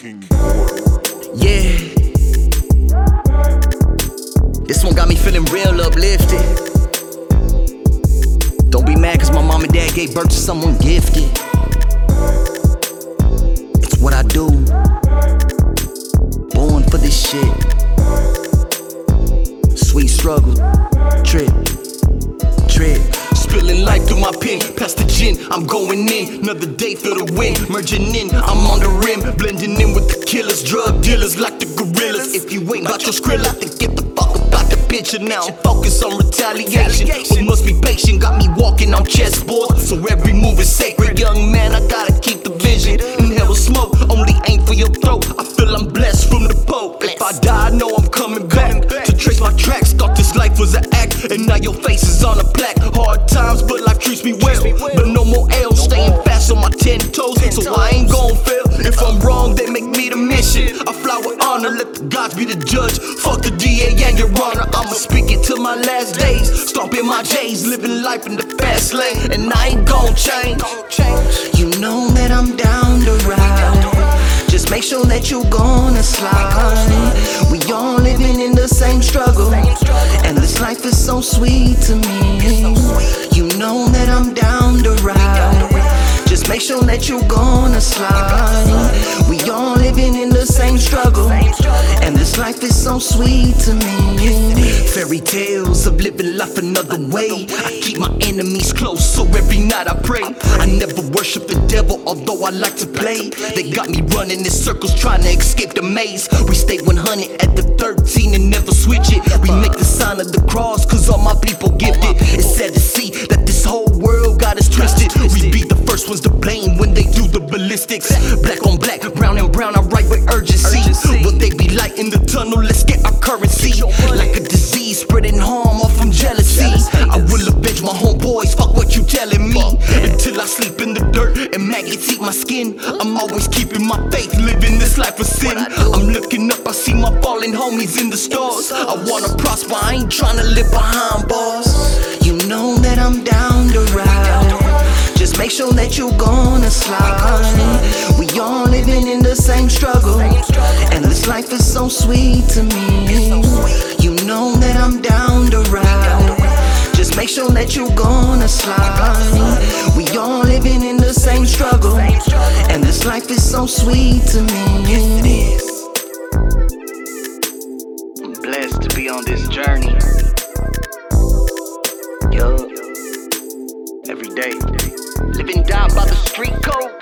King Yeah. This one got me feeling real uplifted. Don't be mad cause my mom and dad gave birth to someone gifted. It's what I do. Born for this shit. Sweet struggle. Trip. Trip. Spilling life through my pen, past the gin, I'm going in. Another day for the win, merging in, I'm on the killers, drug dealers like the gorillas. If you ain't about your skrilla, then get the fuck about the picture now. I'm focused on retaliation, but must be patient. Got me walking on chessboards, so every move is sacred. Young man, I gotta keep the vision. Inhale smoke, only aim for your throat. I feel I'm blessed from the Pope. If I die, I know I'm coming back to trace my tracks. Thought this life was an act, and now your face is on a plaque. Hard times, but life treats me well. But no more L's, staying fast on my ten toes, so I ain't gon' fail. If I'm wrong, they make me the mission. I fly with honor, let the gods be the judge. Fuck the DA and your honor. I'ma speak it till my last days. Stomping my J's, living life in the fast lane, and I ain't gon' change. You know that I'm down to ride. Just make sure that you gonna slide. We all living in the same struggle, and this life is so sweet to me. You know that I'm down to ride. Make sure that you're gonna slide. We all living in the same struggle, and this life is so sweet to me. Fairy tales of living life another way. I keep my enemies close, so every night I pray. I never worship the devil, although I like to play. They got me running in circles, trying to escape the maze. We stay 100 at the 13 and never switch it. We make the sign of the cross, cause all my people gifted. Currency. Like a disease spreading harm off from jealousy. I will avenge my homeboys, fuck what you telling me. Until I sleep in the dirt and maggots eat my skin. I'm always keeping my faith, living this life of sin. I'm looking up, I see my fallen homies in the stars. I wanna prosper, I ain't tryna live behind bars. You know that I'm down to ride. Just make sure that you're gonna slide. We all living in the same struggle, sweet to me. You know that I'm down to ride. Just make sure that you're gonna slide. We all living in the same struggle, and this life is so sweet to me. I'm blessed to be on this journey. Yo, every day, living down by the street code.